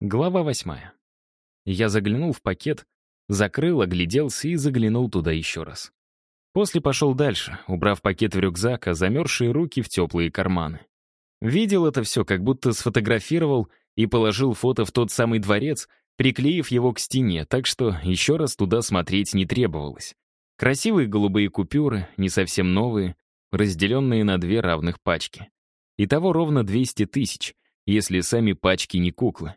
Глава восьмая. Я заглянул в пакет, закрыл, огляделся и заглянул туда еще раз. После пошел дальше, убрав пакет в рюкзак, а замерзшие руки в теплые карманы. Видел это все, как будто сфотографировал и положил фото в тот самый дворец, приклеив его к стене, так что еще раз туда смотреть не требовалось. Красивые голубые купюры, не совсем новые, разделенные на две равных пачки. Итого ровно 200 тысяч, если сами пачки не куклы.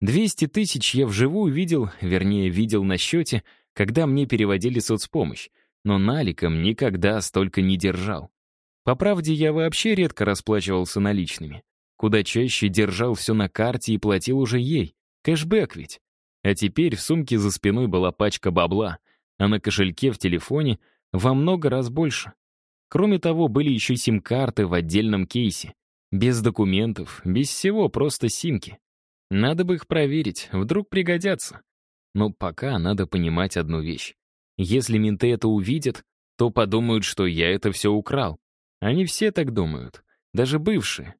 200 тысяч я вживую видел, вернее, видел на счете, когда мне переводили соцпомощь, но наликом никогда столько не держал. По правде, я вообще редко расплачивался наличными. Куда чаще держал все на карте и платил уже ей. Кэшбэк ведь. А теперь в сумке за спиной была пачка бабла, а на кошельке в телефоне во много раз больше. Кроме того, были еще сим-карты в отдельном кейсе. Без документов, без всего, просто симки. Надо бы их проверить, вдруг пригодятся. Но пока надо понимать одну вещь. Если менты это увидят, то подумают, что я это все украл. Они все так думают, даже бывшие.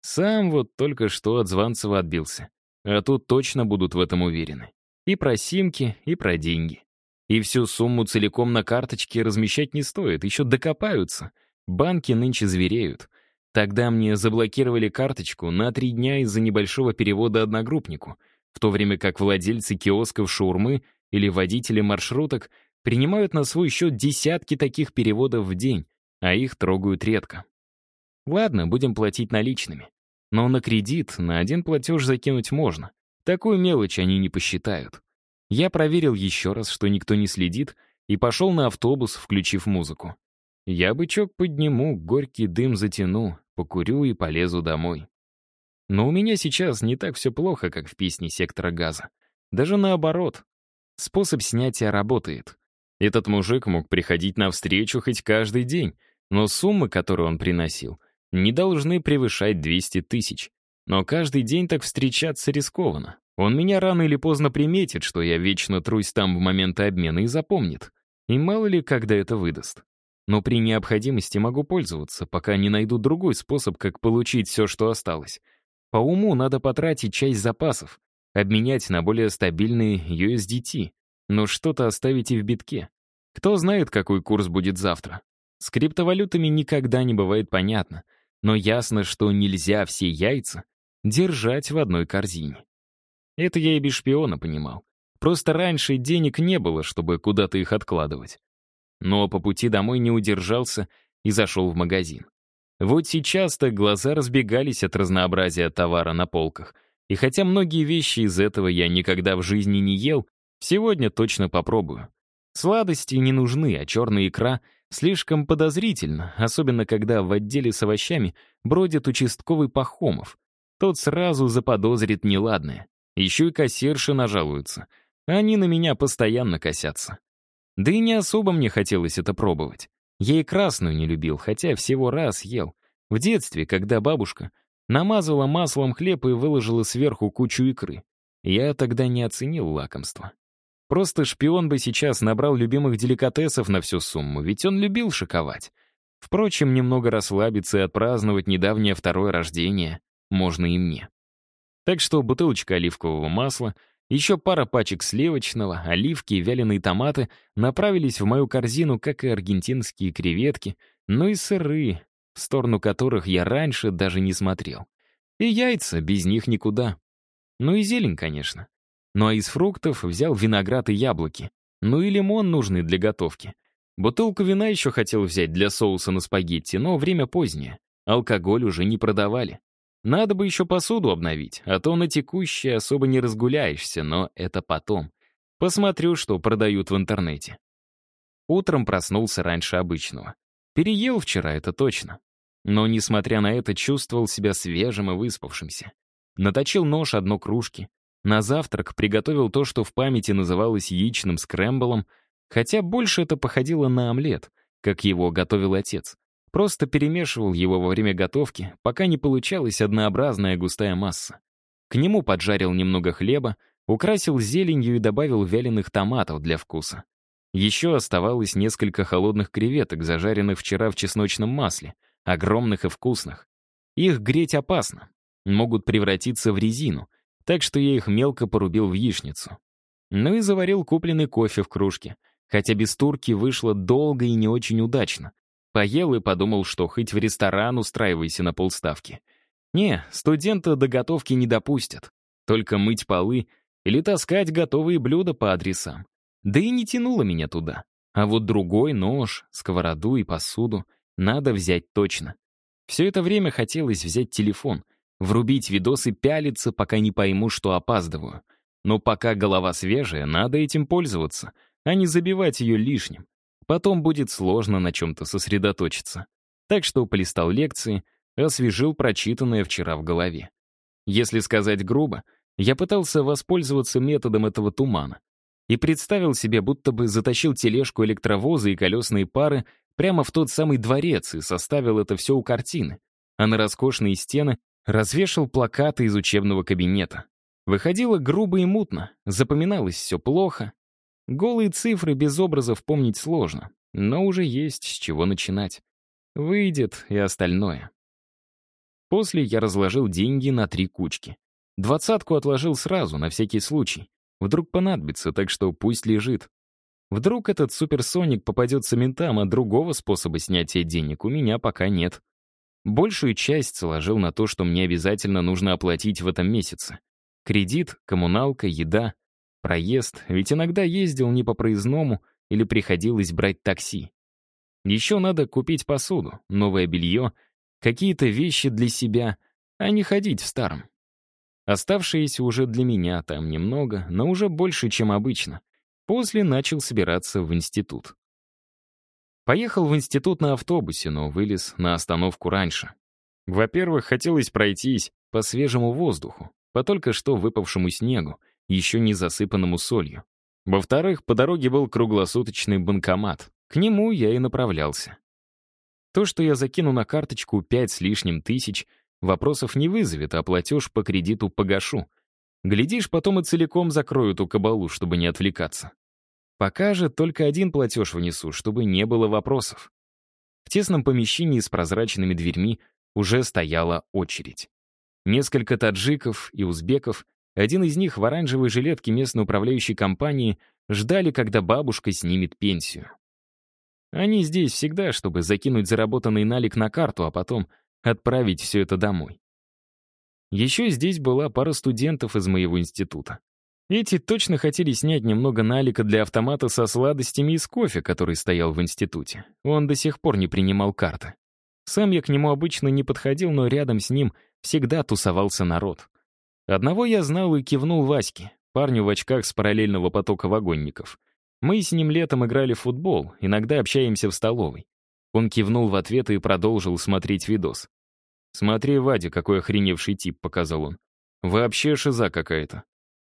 Сам вот только что от Званцева отбился. А тут точно будут в этом уверены. И про симки, и про деньги. И всю сумму целиком на карточке размещать не стоит, еще докопаются. Банки нынче звереют. Тогда мне заблокировали карточку на три дня из-за небольшого перевода одногруппнику, в то время как владельцы киосков шаурмы или водители маршруток принимают на свой счет десятки таких переводов в день, а их трогают редко. Ладно, будем платить наличными. Но на кредит на один платеж закинуть можно. Такую мелочь они не посчитают. Я проверил еще раз, что никто не следит, и пошел на автобус, включив музыку. Я бычок подниму, горький дым затяну, покурю и полезу домой. Но у меня сейчас не так все плохо, как в песне «Сектора газа». Даже наоборот. Способ снятия работает. Этот мужик мог приходить на встречу хоть каждый день, но суммы, которые он приносил, не должны превышать 200 тысяч. Но каждый день так встречаться рискованно. Он меня рано или поздно приметит, что я вечно трусь там в моменты обмена и запомнит. И мало ли, когда это выдаст но при необходимости могу пользоваться, пока не найду другой способ, как получить все, что осталось. По уму надо потратить часть запасов, обменять на более стабильные USDT, но что-то оставить и в битке. Кто знает, какой курс будет завтра. С криптовалютами никогда не бывает понятно, но ясно, что нельзя все яйца держать в одной корзине. Это я и без шпиона понимал. Просто раньше денег не было, чтобы куда-то их откладывать но по пути домой не удержался и зашел в магазин. Вот сейчас-то глаза разбегались от разнообразия товара на полках, и хотя многие вещи из этого я никогда в жизни не ел, сегодня точно попробую. Сладости не нужны, а черная икра слишком подозрительно, особенно когда в отделе с овощами бродит участковый Пахомов. Тот сразу заподозрит неладное. Еще и кассирши нажалуются. Они на меня постоянно косятся. Да и не особо мне хотелось это пробовать. Я и красную не любил, хотя всего раз ел. В детстве, когда бабушка намазала маслом хлеб и выложила сверху кучу икры. Я тогда не оценил лакомство. Просто шпион бы сейчас набрал любимых деликатесов на всю сумму, ведь он любил шиковать. Впрочем, немного расслабиться и отпраздновать недавнее второе рождение можно и мне. Так что бутылочка оливкового масла — еще пара пачек сливочного, оливки и вяленые томаты направились в мою корзину, как и аргентинские креветки, ну и сыры, в сторону которых я раньше даже не смотрел. И яйца, без них никуда. Ну и зелень, конечно. Ну а из фруктов взял виноград и яблоки. Ну и лимон нужный для готовки. Бутылку вина еще хотел взять для соуса на спагетти, но время позднее. Алкоголь уже не продавали. Надо бы еще посуду обновить, а то на текущее особо не разгуляешься, но это потом. Посмотрю, что продают в интернете. Утром проснулся раньше обычного. Переел вчера, это точно. Но, несмотря на это, чувствовал себя свежим и выспавшимся. Наточил нож одно кружки. На завтрак приготовил то, что в памяти называлось яичным скрэмблом, хотя больше это походило на омлет, как его готовил отец. Просто перемешивал его во время готовки, пока не получалась однообразная густая масса. К нему поджарил немного хлеба, украсил зеленью и добавил вяленых томатов для вкуса. Еще оставалось несколько холодных креветок, зажаренных вчера в чесночном масле, огромных и вкусных. Их греть опасно, могут превратиться в резину, так что я их мелко порубил в яичницу. Ну и заварил купленный кофе в кружке, хотя без турки вышло долго и не очень удачно. Поел и подумал, что хоть в ресторан устраивайся на полставки. Не, студента до готовки не допустят. Только мыть полы или таскать готовые блюда по адресам. Да и не тянуло меня туда. А вот другой нож, сковороду и посуду надо взять точно. Все это время хотелось взять телефон, врубить видос и пялиться, пока не пойму, что опаздываю. Но пока голова свежая, надо этим пользоваться, а не забивать ее лишним. Потом будет сложно на чем-то сосредоточиться. Так что полистал лекции, освежил прочитанное вчера в голове. Если сказать грубо, я пытался воспользоваться методом этого тумана и представил себе, будто бы затащил тележку электровоза и колесные пары прямо в тот самый дворец и составил это все у картины, а на роскошные стены развешал плакаты из учебного кабинета. Выходило грубо и мутно, запоминалось все плохо. Голые цифры без образов помнить сложно, но уже есть с чего начинать. Выйдет и остальное. После я разложил деньги на три кучки. Двадцатку отложил сразу, на всякий случай. Вдруг понадобится, так что пусть лежит. Вдруг этот суперсоник попадется ментам, а другого способа снятия денег у меня пока нет. Большую часть сложил на то, что мне обязательно нужно оплатить в этом месяце. Кредит, коммуналка, еда, проезд, ведь иногда ездил не по проездному или приходилось брать такси. Еще надо купить посуду, новое белье, какие-то вещи для себя, а не ходить в старом. Оставшееся уже для меня там немного, но уже больше, чем обычно. После начал собираться в институт. Поехал в институт на автобусе, но вылез на остановку раньше. Во-первых, хотелось пройтись по свежему воздуху, по только что выпавшему снегу, еще не засыпанному солью. Во-вторых, по дороге был круглосуточный банкомат. К нему я и направлялся. То, что я закину на карточку пять с лишним тысяч, Вопросов не вызовет, а платеж по кредиту погашу. Глядишь, потом и целиком закрою эту кабалу, чтобы не отвлекаться. Пока же только один платеж внесу, чтобы не было вопросов. В тесном помещении с прозрачными дверьми уже стояла очередь. Несколько таджиков и узбеков, один из них в оранжевой жилетке местной управляющей компании, ждали, когда бабушка снимет пенсию. Они здесь всегда, чтобы закинуть заработанный налик на карту, а потом отправить все это домой. Еще здесь была пара студентов из моего института. Эти точно хотели снять немного налика для автомата со сладостями из кофе, который стоял в институте. Он до сих пор не принимал карты. Сам я к нему обычно не подходил, но рядом с ним всегда тусовался народ. Одного я знал и кивнул Ваське, парню в очках с параллельного потока вагонников. Мы с ним летом играли в футбол, иногда общаемся в столовой. Он кивнул в ответ и продолжил смотреть видос. «Смотри, Вадя, какой охреневший тип», — показал он. «Вообще шиза какая-то».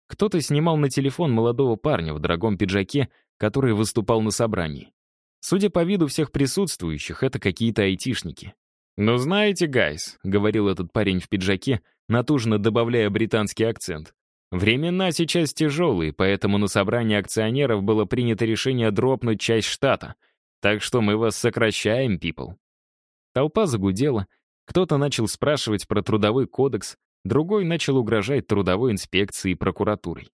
Кто-то снимал на телефон молодого парня в дорогом пиджаке, который выступал на собрании. Судя по виду всех присутствующих, это какие-то айтишники. «Ну знаете, гайс», — говорил этот парень в пиджаке, натужно добавляя британский акцент, «времена сейчас тяжелые, поэтому на собрании акционеров было принято решение дропнуть часть штата — так что мы вас сокращаем, people». Толпа загудела, кто-то начал спрашивать про трудовой кодекс, другой начал угрожать трудовой инспекцией и прокуратурой.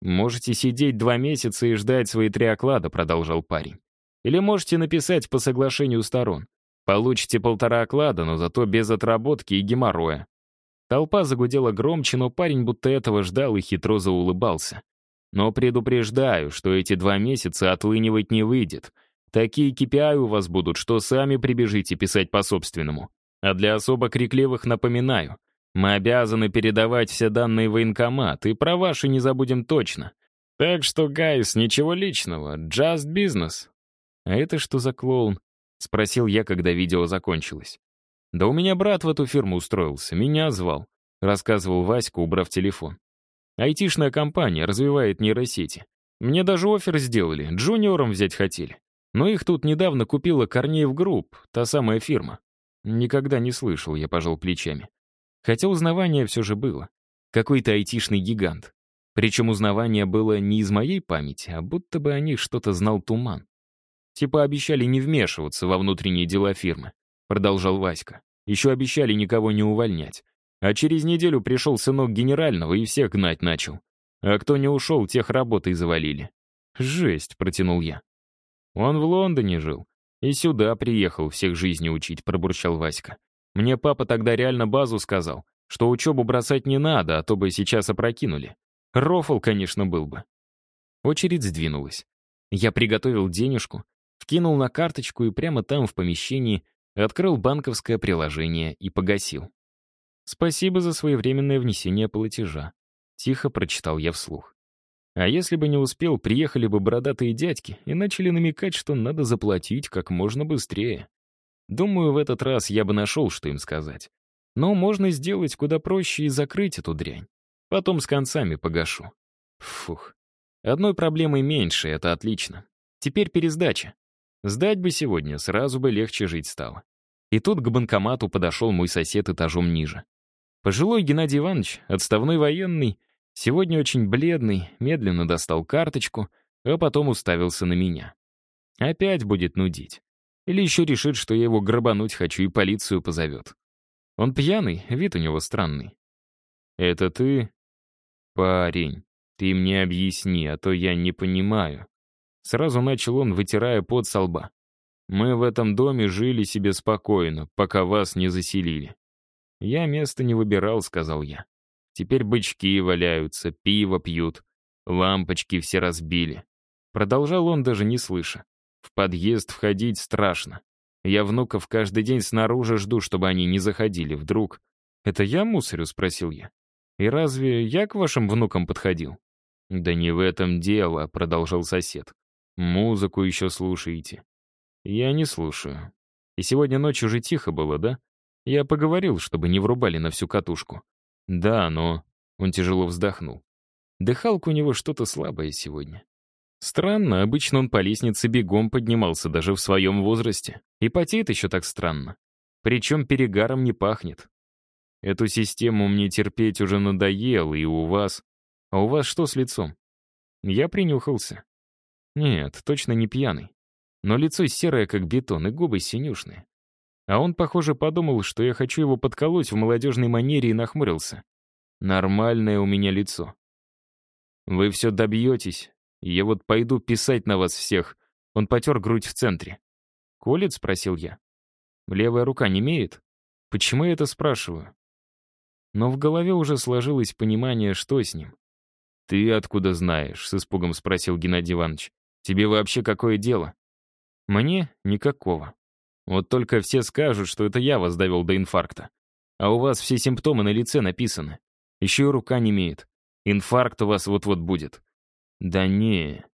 «Можете сидеть два месяца и ждать свои три оклада», — продолжал парень. «Или можете написать по соглашению сторон. Получите полтора оклада, но зато без отработки и геморроя». Толпа загудела громче, но парень будто этого ждал и хитро заулыбался. «Но предупреждаю, что эти два месяца отлынивать не выйдет. Такие KPI у вас будут, что сами прибежите писать по-собственному. А для особо крикливых напоминаю, мы обязаны передавать все данные в военкомат, и про ваши не забудем точно. Так что, guys, ничего личного, just business. А это что за клоун? Спросил я, когда видео закончилось. Да у меня брат в эту фирму устроился, меня звал. Рассказывал Васька, убрав телефон. Айтишная компания развивает нейросети. Мне даже оффер сделали, джуниором взять хотели. Но их тут недавно купила Корнеев Групп, та самая фирма. Никогда не слышал, я пожал плечами. Хотя узнавание все же было. Какой-то айтишный гигант. Причем узнавание было не из моей памяти, а будто бы о них что-то знал туман. Типа обещали не вмешиваться во внутренние дела фирмы, продолжал Васька. Еще обещали никого не увольнять. А через неделю пришел сынок генерального и всех гнать начал. А кто не ушел, тех работой завалили. «Жесть», — протянул я. «Он в Лондоне жил. И сюда приехал всех жизни учить», — пробурчал Васька. «Мне папа тогда реально базу сказал, что учебу бросать не надо, а то бы сейчас опрокинули. Рофл, конечно, был бы». Очередь сдвинулась. Я приготовил денежку, вкинул на карточку и прямо там, в помещении, открыл банковское приложение и погасил. «Спасибо за своевременное внесение платежа», — тихо прочитал я вслух. А если бы не успел, приехали бы бородатые дядьки и начали намекать, что надо заплатить как можно быстрее. Думаю, в этот раз я бы нашел, что им сказать. Но можно сделать куда проще и закрыть эту дрянь. Потом с концами погашу. Фух. Одной проблемой меньше, это отлично. Теперь пересдача. Сдать бы сегодня, сразу бы легче жить стало. И тут к банкомату подошел мой сосед этажом ниже. Пожилой Геннадий Иванович, отставной военный, сегодня очень бледный, медленно достал карточку, а потом уставился на меня. Опять будет нудить. Или еще решит, что я его грабануть хочу и полицию позовет. Он пьяный, вид у него странный. «Это ты?» «Парень, ты мне объясни, а то я не понимаю». Сразу начал он, вытирая пот со лба. «Мы в этом доме жили себе спокойно, пока вас не заселили». «Я место не выбирал», — сказал я. «Теперь бычки валяются, пиво пьют, лампочки все разбили». Продолжал он, даже не слыша. «В подъезд входить страшно. Я внуков каждый день снаружи жду, чтобы они не заходили. Вдруг...» «Это я мусорю?» — спросил я. «И разве я к вашим внукам подходил?» «Да не в этом дело», — продолжал сосед. Музыку еще слушаете. Я не слушаю. И сегодня ночью уже тихо было, да? Я поговорил, чтобы не врубали на всю катушку. Да, но... Он тяжело вздохнул. Дыхалка у него что-то слабое сегодня. Странно, обычно он по лестнице бегом поднимался даже в своем возрасте. И потеет еще так странно. Причем перегаром не пахнет. Эту систему мне терпеть уже надоело, и у вас... А у вас что с лицом? Я принюхался. Нет, точно не пьяный. Но лицо серое, как бетон, и губы синюшные. А он, похоже, подумал, что я хочу его подколоть в молодежной манере и нахмурился. Нормальное у меня лицо. Вы все добьетесь. Я вот пойду писать на вас всех. Он потер грудь в центре. «Колет?» — спросил я. «Левая рука не имеет?» Почему я это спрашиваю? Но в голове уже сложилось понимание, что с ним. «Ты откуда знаешь?» — с испугом спросил Геннадий Иванович. Тебе вообще какое дело? Мне никакого. Вот только все скажут, что это я вас довел до инфаркта. А у вас все симптомы на лице написаны. Еще и рука не имеет. Инфаркт у вас вот-вот будет. Да не.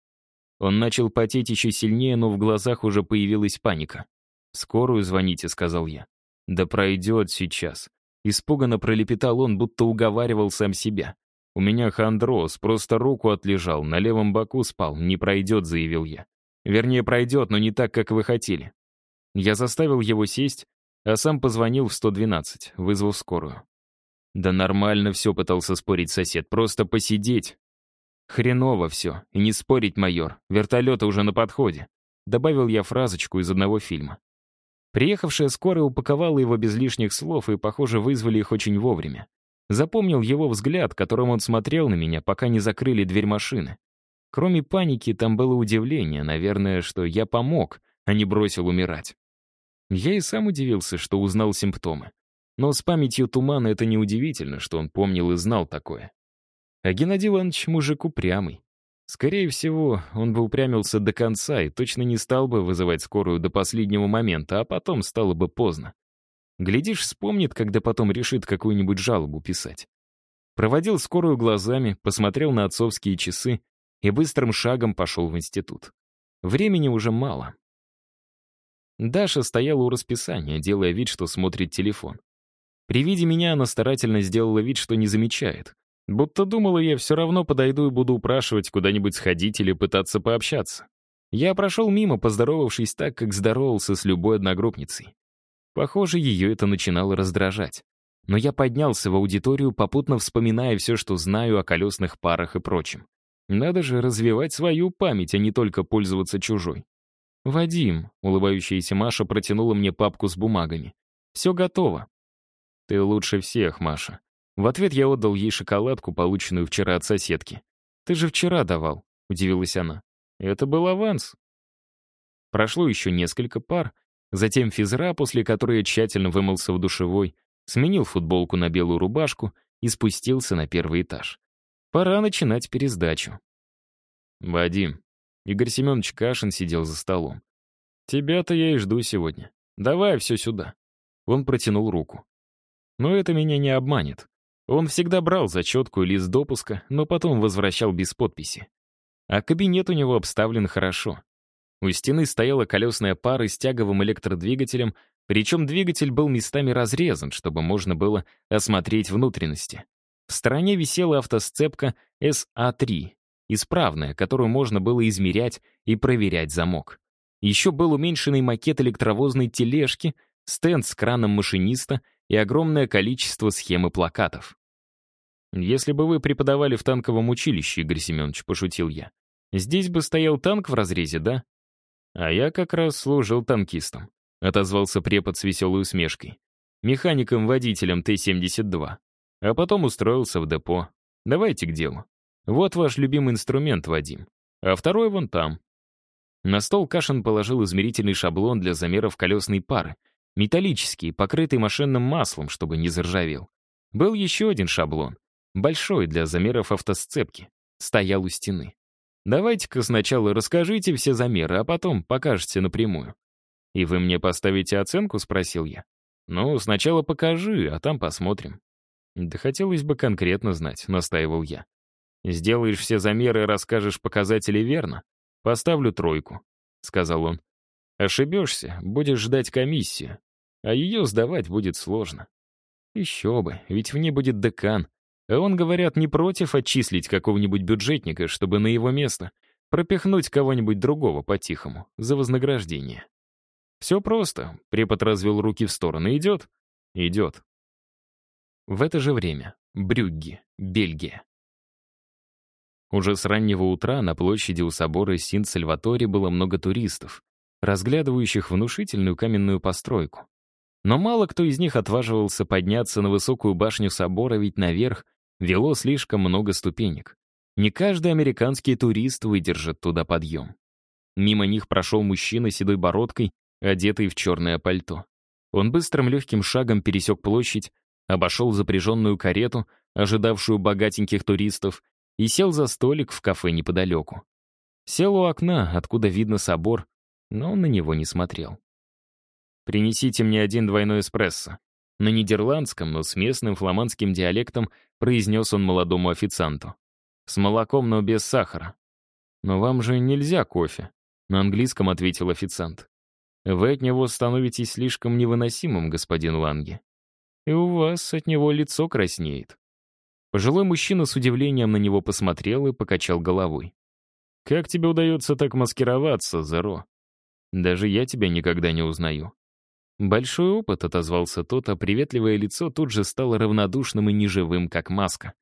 Он начал потеть еще сильнее, но в глазах уже появилась паника. «Скорую звоните», — сказал я. «Да пройдет сейчас». Испуганно пролепетал он, будто уговаривал сам себя. «У меня хондроз, просто руку отлежал, на левом боку спал, не пройдет», — заявил я. «Вернее, пройдет, но не так, как вы хотели». Я заставил его сесть, а сам позвонил в 112, вызвал скорую. «Да нормально все», — пытался спорить сосед, — «просто посидеть». «Хреново все, и не спорить, майор, вертолеты уже на подходе», — добавил я фразочку из одного фильма. Приехавшая скорая упаковала его без лишних слов, и, похоже, вызвали их очень вовремя. Запомнил его взгляд, которым он смотрел на меня, пока не закрыли дверь машины. Кроме паники, там было удивление, наверное, что я помог, а не бросил умирать. Я и сам удивился, что узнал симптомы. Но с памятью тумана это неудивительно, что он помнил и знал такое. А Геннадий Иванович мужик упрямый. Скорее всего, он бы упрямился до конца и точно не стал бы вызывать скорую до последнего момента, а потом стало бы поздно. Глядишь, вспомнит, когда потом решит какую-нибудь жалобу писать. Проводил скорую глазами, посмотрел на отцовские часы и быстрым шагом пошел в институт. Времени уже мало. Даша стояла у расписания, делая вид, что смотрит телефон. При виде меня она старательно сделала вид, что не замечает. Будто думала, я все равно подойду и буду упрашивать куда-нибудь сходить или пытаться пообщаться. Я прошел мимо, поздоровавшись так, как здоровался с любой одногруппницей. Похоже, ее это начинало раздражать. Но я поднялся в аудиторию, попутно вспоминая все, что знаю о колесных парах и прочем. Надо же развивать свою память, а не только пользоваться чужой. «Вадим», — улыбающаяся Маша протянула мне папку с бумагами. «Все готово». «Ты лучше всех, Маша». В ответ я отдал ей шоколадку, полученную вчера от соседки. «Ты же вчера давал», — удивилась она. «Это был аванс». Прошло еще несколько пар, затем физра, после которой тщательно вымылся в душевой, сменил футболку на белую рубашку и спустился на первый этаж. Пора начинать пересдачу. «Вадим», Игорь Семенович Кашин сидел за столом. «Тебя-то я и жду сегодня. Давай все сюда». Он протянул руку. Но это меня не обманет. Он всегда брал зачетку и лист допуска, но потом возвращал без подписи. А кабинет у него обставлен хорошо. У стены стояла колесная пара с тяговым электродвигателем, причем двигатель был местами разрезан, чтобы можно было осмотреть внутренности. В стороне висела автосцепка SA3, исправная, которую можно было измерять и проверять замок. Еще был уменьшенный макет электровозной тележки, стенд с краном машиниста и огромное количество схем и плакатов. «Если бы вы преподавали в танковом училище, Игорь Семенович», — пошутил я, «здесь бы стоял танк в разрезе, да?» «А я как раз служил танкистом», — отозвался препод с веселой усмешкой. «Механиком-водителем Т-72. А потом устроился в депо. Давайте к делу. Вот ваш любимый инструмент, Вадим. А второй вон там». На стол Кашин положил измерительный шаблон для замеров колесной пары, металлический, покрытый машинным маслом, чтобы не заржавел. Был еще один шаблон, большой для замеров автосцепки, стоял у стены. Давайте-ка сначала расскажите все замеры, а потом покажете напрямую. «И вы мне поставите оценку?» — спросил я. «Ну, сначала покажи, а там посмотрим». «Да хотелось бы конкретно знать», — настаивал я. «Сделаешь все замеры и расскажешь показатели верно? Поставлю тройку», — сказал он. «Ошибешься, будешь ждать комиссию, а ее сдавать будет сложно». Еще бы, ведь в ней будет декан, он, говорят, не против отчислить какого-нибудь бюджетника, чтобы на его место пропихнуть кого-нибудь другого по-тихому, за вознаграждение. Все просто. Препод развел руки в стороны. Идет? Идет. В это же время. Брюгге, Бельгия. Уже с раннего утра на площади у собора Син-Сальватори было много туристов, разглядывающих внушительную каменную постройку. Но мало кто из них отваживался подняться на высокую башню собора, ведь наверх вело слишком много ступенек. Не каждый американский турист выдержит туда подъем. Мимо них прошел мужчина с седой бородкой, одетый в черное пальто. Он быстрым легким шагом пересек площадь, обошел запряженную карету, ожидавшую богатеньких туристов, и сел за столик в кафе неподалеку. Сел у окна, откуда видно собор, но он на него не смотрел. «Принесите мне один двойной эспрессо», на нидерландском, но с местным фламандским диалектом произнес он молодому официанту. «С молоком, но без сахара». «Но вам же нельзя кофе», — на английском ответил официант. «Вы от него становитесь слишком невыносимым, господин Ланге. И у вас от него лицо краснеет». Пожилой мужчина с удивлением на него посмотрел и покачал головой. «Как тебе удается так маскироваться, Зеро? Даже я тебя никогда не узнаю. «Большой опыт», — отозвался тот, а приветливое лицо тут же стало равнодушным и неживым, как маска.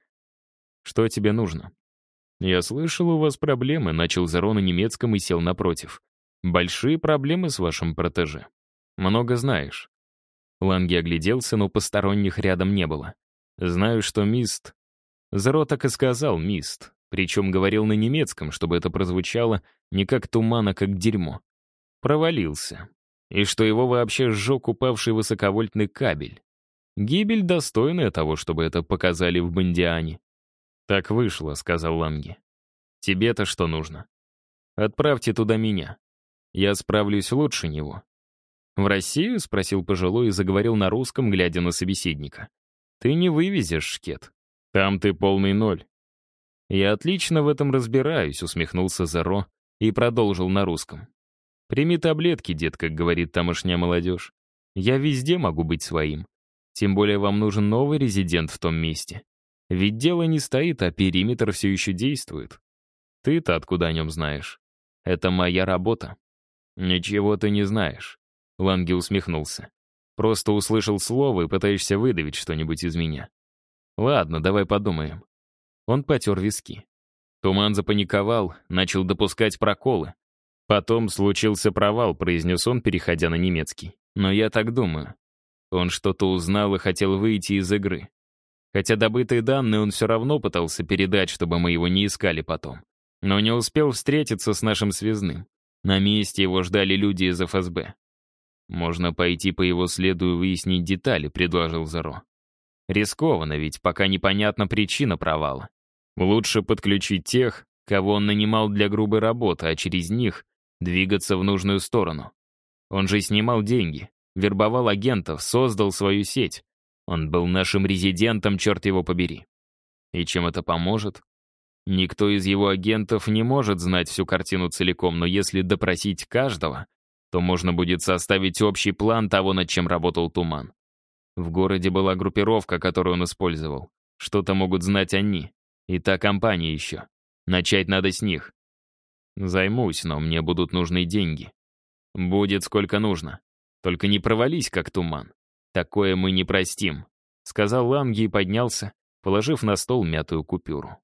«Что тебе нужно?» «Я слышал, у вас проблемы», — начал Зеро на немецком и сел напротив. «Большие проблемы с вашим протеже. Много знаешь». Ланги огляделся, но посторонних рядом не было. «Знаю, что Мист...» Зеро так и сказал «Мист», причем говорил на немецком, чтобы это прозвучало не как туман, а как дерьмо. Провалился и что его вообще сжег упавший высоковольтный кабель. Гибель достойная того, чтобы это показали в Бондиане. «Так вышло», — сказал Ланги. «Тебе-то что нужно? Отправьте туда меня. Я справлюсь лучше него». «В Россию?» — спросил пожилой и заговорил на русском, глядя на собеседника. «Ты не вывезешь, Шкет. Там ты полный ноль». «Я отлично в этом разбираюсь», — усмехнулся Заро и продолжил на русском. Прими таблетки, дед, как говорит тамошняя молодежь. Я везде могу быть своим. Тем более вам нужен новый резидент в том месте. Ведь дело не стоит, а периметр все еще действует. Ты-то откуда о нем знаешь? Это моя работа. Ничего ты не знаешь. Ланги усмехнулся. Просто услышал слово и пытаешься выдавить что-нибудь из меня. Ладно, давай подумаем. Он потер виски. Туман запаниковал, начал допускать проколы. «Потом случился провал», — произнес он, переходя на немецкий. «Но я так думаю. Он что-то узнал и хотел выйти из игры. Хотя добытые данные он все равно пытался передать, чтобы мы его не искали потом. Но не успел встретиться с нашим связным. На месте его ждали люди из ФСБ. «Можно пойти по его следу и выяснить детали», — предложил Зеро. «Рискованно, ведь пока непонятна причина провала. Лучше подключить тех, кого он нанимал для грубой работы, а через них двигаться в нужную сторону. Он же снимал деньги, вербовал агентов, создал свою сеть. Он был нашим резидентом, черт его побери. И чем это поможет? Никто из его агентов не может знать всю картину целиком, но если допросить каждого, то можно будет составить общий план того, над чем работал Туман. В городе была группировка, которую он использовал. Что-то могут знать они. И та компания еще. Начать надо с них. Займусь, но мне будут нужны деньги. Будет сколько нужно. Только не провались, как туман. Такое мы не простим», — сказал Ланги и поднялся, положив на стол мятую купюру.